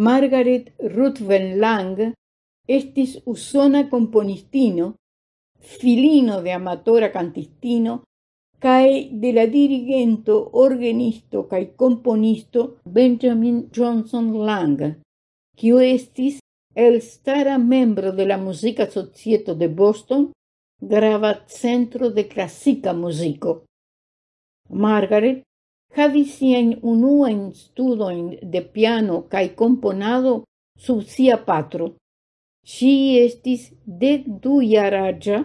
Margaret Ruthven Lang estis usona componistino, filino de amatora cantistino, cae de la dirigento, organisto cae componisto Benjamin Johnson Lang, quio estis el stara membro de la Musica Societo de Boston, grava centro de classica musico. Margaret havis siajn unuajn studoin de piano cae componado sub sia patro. Si estis de du jaraĝa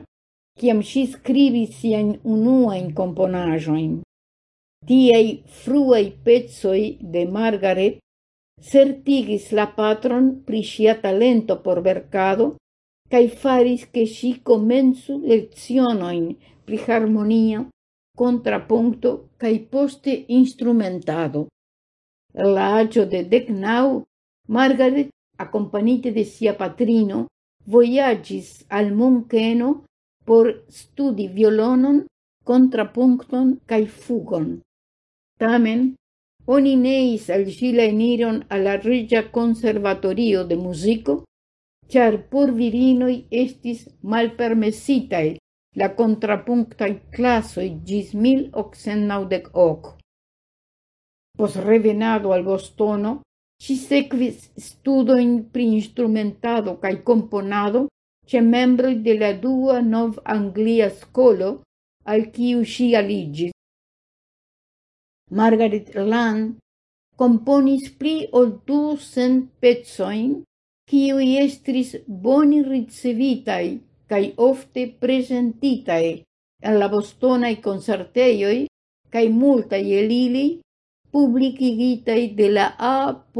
ciam si skribis siajn unuajn componajoin. Tiei fruei pezoi de Margaret certigis la patron pri sia talento por verkado cae faris che si comensu lezionoin pri harmonia contrapunto kaj poste instrumentado. La aĝo de deknaŭ Margaret, acompanite de sia patrino, Voyagis al Munkeno por studi violonon, contrapuncton kaj fugon. Tamen, oni neis al ĝi la eniron al la reĝa konservatorio de musico, char por virinoj estis malpermesitaj la contrapunktaj classoi gis 1898. Pos revenado al Bostono, si sequis studo in pri instrumentado cae componado ce membroi de la dua nov-anglia scolo al quiu si aligis. Margaret Land componis pli ol du cent pezzoin, kiui estris boni ricevitai cae ofte presentitae en la bostonae concerteioi, cae multae elili publicigitae de la A. P.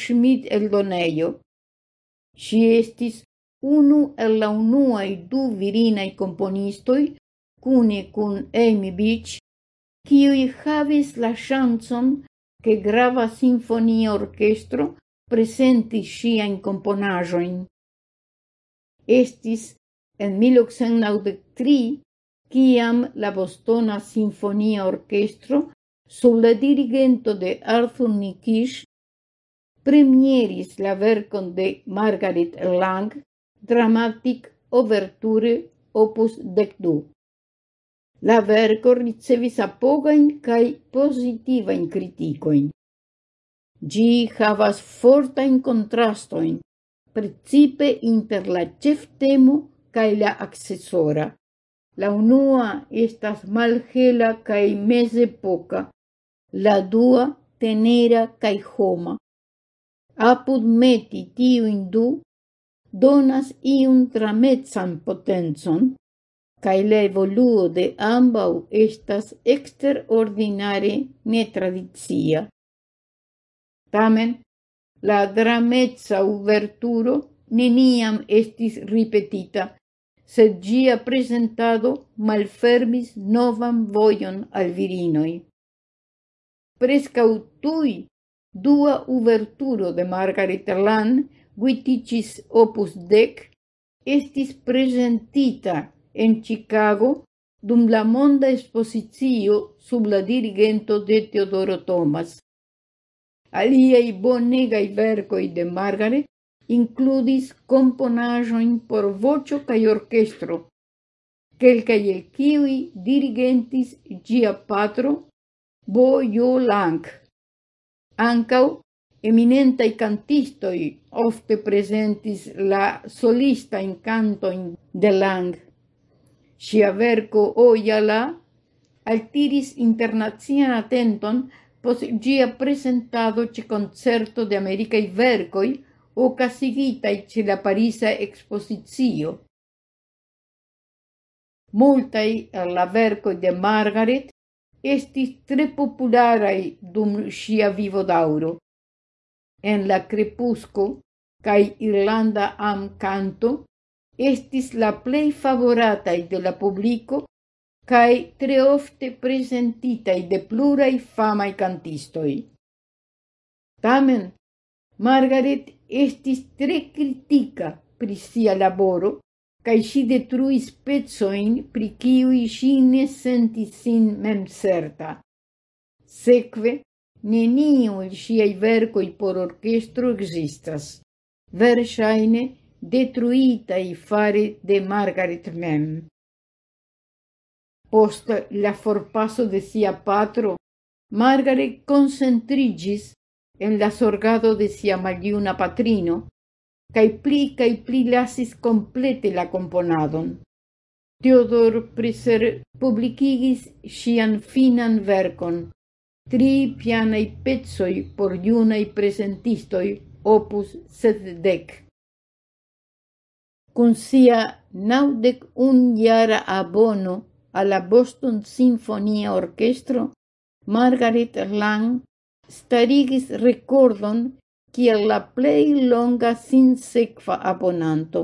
Schmidt eldoneio. Si estis unu el la unuae du virinae componistoi, cune cun Amy Beach, kiui havis la chanson che grava sinfonia orchestro presenti sciain componajoin. Estis en 1893, kiam la Bostona Sinfonia Orchestro, sub la dirigento de Arthur Nikisch premieris la vercon de Margaret Lang Dramatic Overture opus 12. La verco ricevis apogain cae positivain criticoin. Gi havas fortain contrastoin, principe inter la ĉeftemo cae la accessora. La unua estas malhela cae mezepoca, la dua tenera cae homa. Apud meti tiu indu, donas iun tramezzan potenzon, cae la evoluo de ambau estas exterordinare netradizia. Tamen, la dramezza uverturo neniam estis ripetita, sed gia presentado malfermis novan voion al virinoi. Prescautui dua uverturo de Margaret Erland, Guiticis opus dec, estis presentita en Chicago dum la monda esposizio sub la dirigento de Teodoro Thomas. Aliei bonegai vercoi de Margaret includis componajoin por vocio cae orchestro, quelcae el kiwi dirigentis gia patro Bo Jo Lang. Ancau, eminentai cantistoi ofte presentis la solista in cantoin de Lang. Sia verco Oyala altiris internazian atenton pos gia presentado ce concerto de Americae vercoi ocasigitaj ce la Parisa exposizio. Multai el la verco de Margaret estis tre popularai dum vivo d'auro En la crepusco, cae Irlanda am canto, estis la plei favoratai de la publico cae tre ofte presentitai de plurai famai cantistoi. Tamen Margaret estis tre critica pri sia laboro, cae si detruis pezzoin pri ciui si ne sentis sin mem certa. Sekve, neniu il siei vercoi por orchestro existas, versaine detruitai fare de Margaret mem. Post la forpasso de sia patro, Margaret concentrigis en la sorgado de sia maljuna patrino, cae pli cae pli lasis complete la componadon. Theodor Priser publicigis sian finan vercon, tri pianaj pecoj por junaj presentistoi opus sepdek. Con sia naudec un iara abono alla Boston Sinfonia Orchestro, Margaret Lang starigis recordon kiel la plei longa sinsekva abonanto.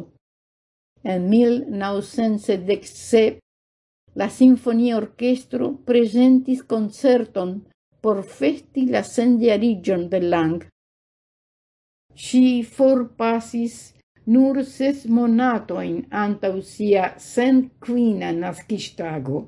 En 1917 la Sinfonia Orchestro presentis concerton por festi la sendiarigion de Lang. Si forpasis nur ses monatoin antaŭ sia senquina nascistago.